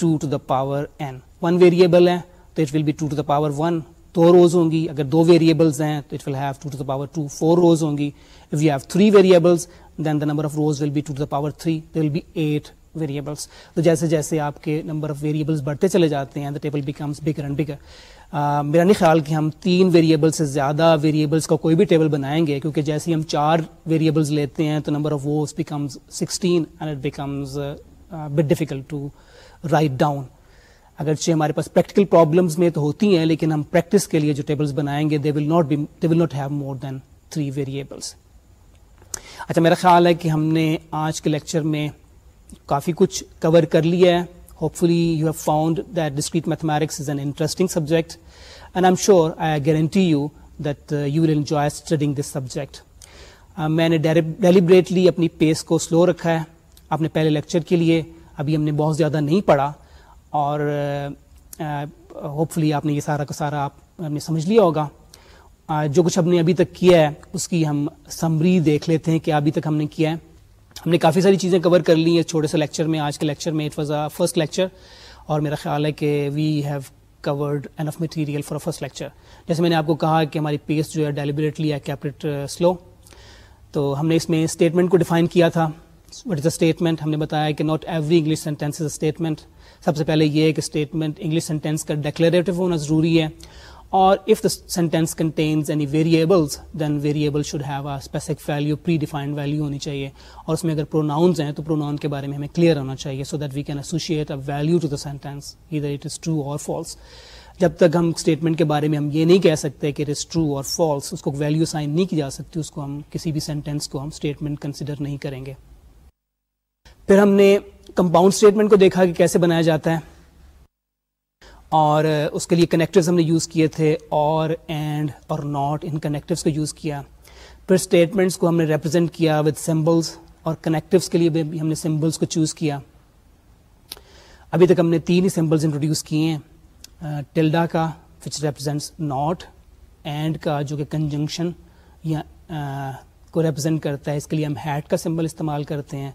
two to the power n one variable ہیں تو it will be two to the power one دو روز ہوں گی اگر دو ویریبلز ہیں تو it will have to two to the power four rows ہوں گی if you have three variables then the number of rows will be two to the power three they will be eight variables تو جیسے جیسے آپ کے number of variables بڑھتے چلے جاتے ہیں the table becomes bigger bigger and میرا نہیں خیال کہ ہم تین ویریبل سے زیادہ ویریبلس کا کوئی بھی ٹیبل بنائیں گے کیونکہ جیسے ہم چار ویریبلز لیتے ہیں تو number of rows becomes becomes sixteen and it bit difficult to write down اگرچہ ہمارے پاس پریکٹیکل پرابلمس میں تو ہوتی ہیں لیکن ہم پریکٹس کے لیے جو ٹیبلس بنائیں گے they will not be they will not have more than three variables اچھا میرا خیال ہے کہ ہم نے آج کے لیکچر میں کافی کچھ کور کر لیا ہے hopefully you have found that discrete mathematics is an interesting subject and I am sure I I you that you will enjoy studying this subject میں نے ڈیلیبریٹلی اپنی پیس کو سلو رکھا ہے اپنے پہلے لیکچر کے لیے ابھی ہم نے بہت زیادہ نہیں پڑھا اور ہوپ فلی آپ نے یہ سارا کا سارا آپ نے سمجھ لیا ہوگا جو کچھ ہم نے ابھی تک کیا ہے اس کی ہم سمری دیکھ لیتے ہیں کہ ابھی تک ہم نے کیا ہے ہم نے کافی ساری چیزیں کور کر لی ہیں چھوٹے سے لیکچر میں آج کے لیکچر میں it was a first lecture اور میرا خیال ہے کہ we have covered enough material for first lecture جیسے میں نے آپ کو کہا کہ ہماری پیس جو ہے ڈیلیبریٹلی کیپریٹ سلو تو ہم نے اس میں اسٹیٹمنٹ کو ڈیفائن کیا تھا وٹ از اے اسٹیٹمنٹ ہم نے بتایا کہ not every English sentence is a statement سب سے پہلے یہ کہ اسٹیٹمنٹ انگلش سینٹینس کا ڈیکلیریٹو ہونا ضروری ہے اور if the sentence contains any variables then variable should have a specific value predefined value ہونی چاہیے اور اس میں اگر پروناؤنز ہیں تو پروناؤن کے بارے میں ہمیں کلیئر ہونا چاہیے so that we can associate a value to the sentence either it is true or false جب تک ہم اسٹیٹمنٹ کے بارے میں ہم یہ نہیں کہہ سکتے کہ it is true or false اس کو ویلیو سائن نہیں کی جا سکتی اس کو ہم کسی بھی سینٹینس کو ہم اسٹیٹمنٹ کنسیڈر نہیں کریں گے پھر ہم نے کمپاؤنڈ اسٹیٹمنٹ کو دیکھا کہ کیسے بنایا جاتا ہے اور اس کے لیے کنیکٹوز ہم نے یوز کیے تھے اور اینڈ اور ناٹ ان کنیکٹوس کو یوز کیا پھر اسٹیٹمنٹس کو ہم نے ریپرزینٹ کیا وتھ سمبلس اور کنیکٹوس کے لیے بھی ہم نے سمبلس کو چوز کیا ابھی تک ہم نے تین ہی سمبلس انٹروڈیوس کیے ہیں ٹلڈا کا وچ ریپرزینٹس ناٹ اینڈ کا جو کہ کنجنکشن یا کو ریپرزینٹ کرتا ہے اس کے لیے ہم ہیٹ کا سمبل استعمال کرتے ہیں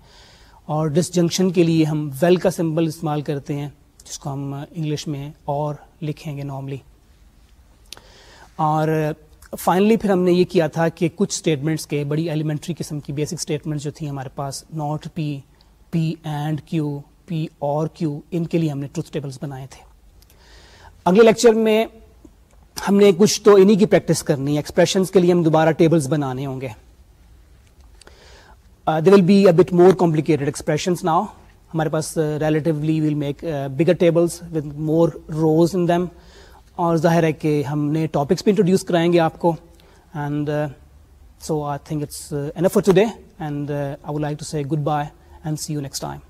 اور ڈس جنکشن کے لیے ہم ویل کا سمبل استعمال کرتے ہیں جس کو ہم انگلش میں اور لکھیں گے نارملی اور فائنلی پھر ہم نے یہ کیا تھا کہ کچھ اسٹیٹمنٹس کے بڑی ایلیمنٹری قسم کی بیسک اسٹیٹمنٹس جو تھیں ہمارے پاس not P P and Q P اور کیو ان کے لیے ہم نے ٹروتھ ٹیبلس بنائے تھے اگلے لیکچر میں ہم نے کچھ تو انہی کی پریکٹس کرنی ہے ایکسپریشنس کے لیے ہم دوبارہ ٹیبلس بنانے ہوں گے they will be a bit more complicated expressions now ہمارے پاس relatively will make bigger tables with more rows in them اور ظاہر ہے کہ ہم نئے ٹاپکس بھی انٹروڈیوس کرائیں گے آپ کو and so I think it's enough for today and I would like to say goodbye and see you next time